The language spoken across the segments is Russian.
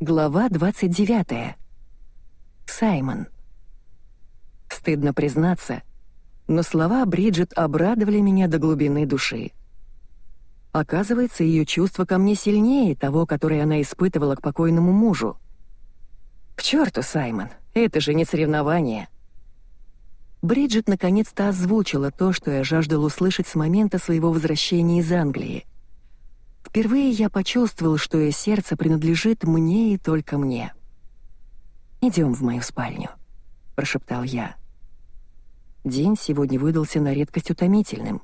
Глава 29. Саймон. Стыдно признаться, но слова Бриджит обрадовали меня до глубины души. Оказывается, ее чувство ко мне сильнее того, которое она испытывала к покойному мужу. К черту, Саймон, это же не соревнование. Бриджит наконец-то озвучила то, что я жаждал услышать с момента своего возвращения из Англии — Впервые я почувствовал, что ее сердце принадлежит мне и только мне. «Идем в мою спальню», — прошептал я. День сегодня выдался на редкость утомительным.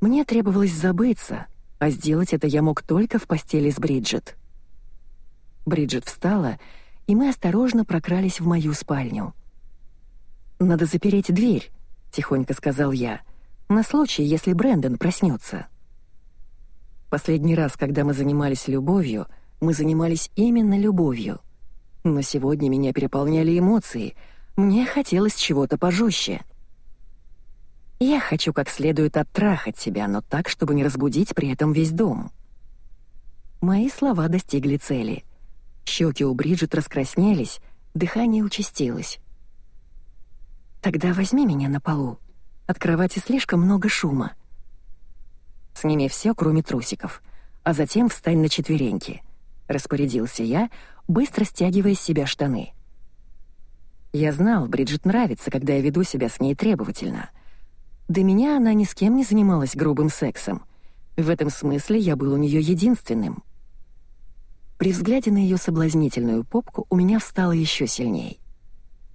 Мне требовалось забыться, а сделать это я мог только в постели с Бриджит. Бриджит встала, и мы осторожно прокрались в мою спальню. «Надо запереть дверь», — тихонько сказал я, «на случай, если Брэндон проснется. Последний раз, когда мы занимались любовью, мы занимались именно любовью. Но сегодня меня переполняли эмоции, мне хотелось чего-то пожестче. Я хочу как следует оттрахать тебя, но так, чтобы не разбудить при этом весь дом. Мои слова достигли цели. Щеки у Бриджит раскраснелись, дыхание участилось. «Тогда возьми меня на полу. От кровати слишком много шума. Сними все, кроме трусиков, а затем встань на четвереньки», — распорядился я, быстро стягивая с себя штаны. Я знал, Бриджит нравится, когда я веду себя с ней требовательно. До меня она ни с кем не занималась грубым сексом. В этом смысле я был у нее единственным. При взгляде на ее соблазнительную попку у меня встало еще сильней.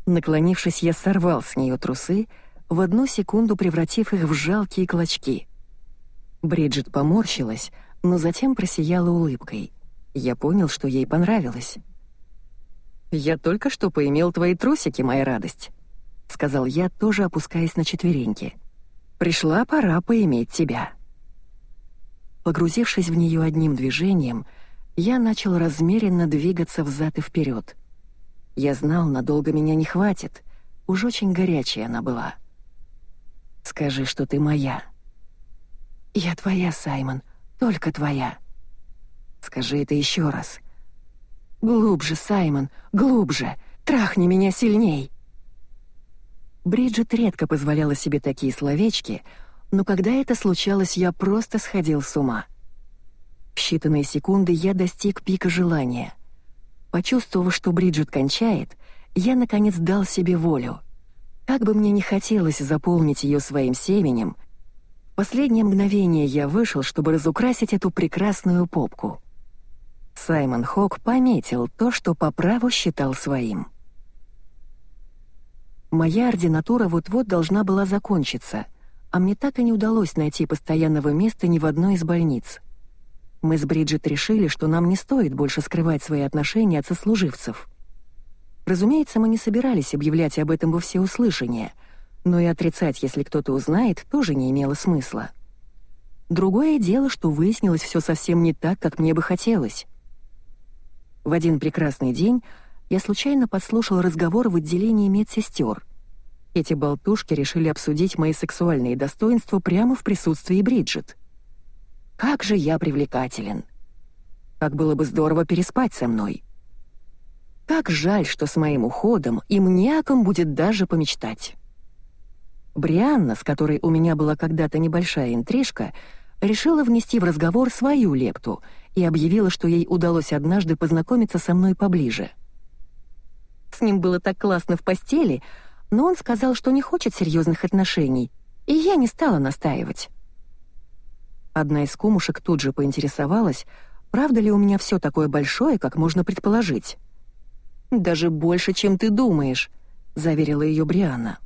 Наклонившись, я сорвал с нее трусы, в одну секунду превратив их в жалкие клочки — Бриджит поморщилась, но затем просияла улыбкой. Я понял, что ей понравилось. «Я только что поимел твои трусики, моя радость», — сказал я, тоже опускаясь на четвереньки. «Пришла пора поиметь тебя». Погрузившись в нее одним движением, я начал размеренно двигаться взад и вперед. Я знал, надолго меня не хватит, уж очень горячая она была. «Скажи, что ты моя», «Я твоя, Саймон, только твоя». «Скажи это еще раз». «Глубже, Саймон, глубже! Трахни меня сильней!» Бриджит редко позволяла себе такие словечки, но когда это случалось, я просто сходил с ума. В считанные секунды я достиг пика желания. Почувствовав, что Бриджит кончает, я, наконец, дал себе волю. Как бы мне ни хотелось заполнить ее своим семенем, Последнее мгновение я вышел, чтобы разукрасить эту прекрасную попку. Саймон Хок пометил то, что по праву считал своим. Моя ординатура вот-вот должна была закончиться, а мне так и не удалось найти постоянного места ни в одной из больниц. Мы с Бриджит решили, что нам не стоит больше скрывать свои отношения от сослуживцев. Разумеется, мы не собирались объявлять об этом во всеуслышание — но и отрицать, если кто-то узнает, тоже не имело смысла. Другое дело, что выяснилось все совсем не так, как мне бы хотелось. В один прекрасный день я случайно подслушал разговор в отделении медсестер. Эти болтушки решили обсудить мои сексуальные достоинства прямо в присутствии Бриджит. Как же я привлекателен! Как было бы здорово переспать со мной! Как жаль, что с моим уходом им не о ком будет даже помечтать. Брианна, с которой у меня была когда-то небольшая интрижка, решила внести в разговор свою лепту и объявила, что ей удалось однажды познакомиться со мной поближе. С ним было так классно в постели, но он сказал, что не хочет серьезных отношений, и я не стала настаивать. Одна из кумушек тут же поинтересовалась, правда ли у меня все такое большое, как можно предположить. «Даже больше, чем ты думаешь», — заверила ее Брианна.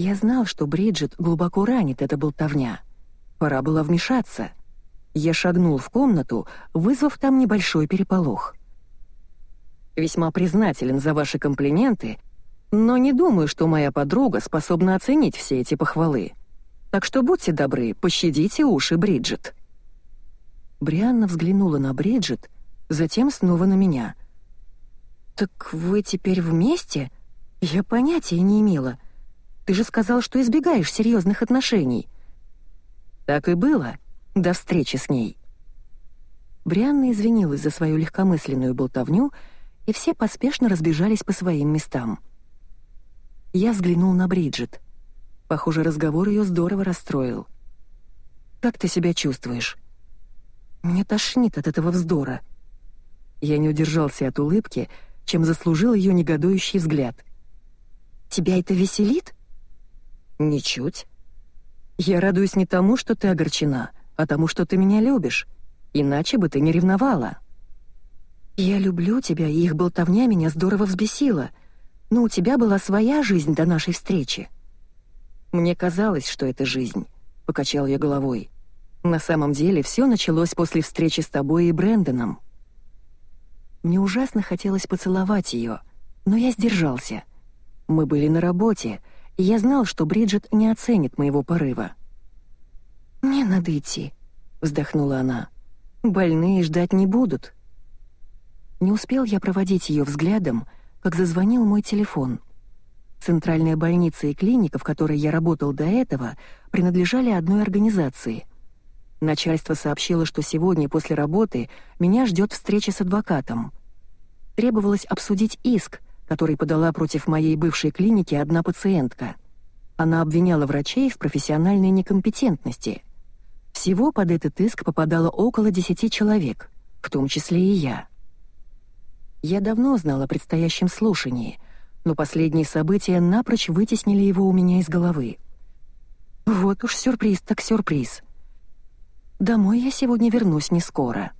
Я знал, что Бриджит глубоко ранит эта болтовня. Пора было вмешаться. Я шагнул в комнату, вызвав там небольшой переполох. «Весьма признателен за ваши комплименты, но не думаю, что моя подруга способна оценить все эти похвалы. Так что будьте добры, пощадите уши Бриджит». Брианна взглянула на Бриджит, затем снова на меня. «Так вы теперь вместе? Я понятия не имела». Ты же сказал, что избегаешь серьезных отношений». «Так и было, до встречи с ней». Брианна извинилась за свою легкомысленную болтовню, и все поспешно разбежались по своим местам. Я взглянул на Бриджит. Похоже, разговор ее здорово расстроил. «Как ты себя чувствуешь?» «Мне тошнит от этого вздора». Я не удержался от улыбки, чем заслужил ее негодующий взгляд. «Тебя это веселит?» «Ничуть. Я радуюсь не тому, что ты огорчена, а тому, что ты меня любишь. Иначе бы ты не ревновала». «Я люблю тебя, и их болтовня меня здорово взбесила. Но у тебя была своя жизнь до нашей встречи». «Мне казалось, что это жизнь», — покачал я головой. «На самом деле все началось после встречи с тобой и Брэндоном». Мне ужасно хотелось поцеловать ее, но я сдержался. Мы были на работе, я знал, что Бриджит не оценит моего порыва. «Мне надо идти», — вздохнула она. «Больные ждать не будут». Не успел я проводить ее взглядом, как зазвонил мой телефон. Центральная больница и клиника, в которой я работал до этого, принадлежали одной организации. Начальство сообщило, что сегодня после работы меня ждет встреча с адвокатом. Требовалось обсудить иск, который подала против моей бывшей клиники одна пациентка. Она обвиняла врачей в профессиональной некомпетентности. Всего под этот иск попадало около десяти человек, в том числе и я. Я давно знал о предстоящем слушании, но последние события напрочь вытеснили его у меня из головы. Вот уж сюрприз так сюрприз. Домой я сегодня вернусь не скоро.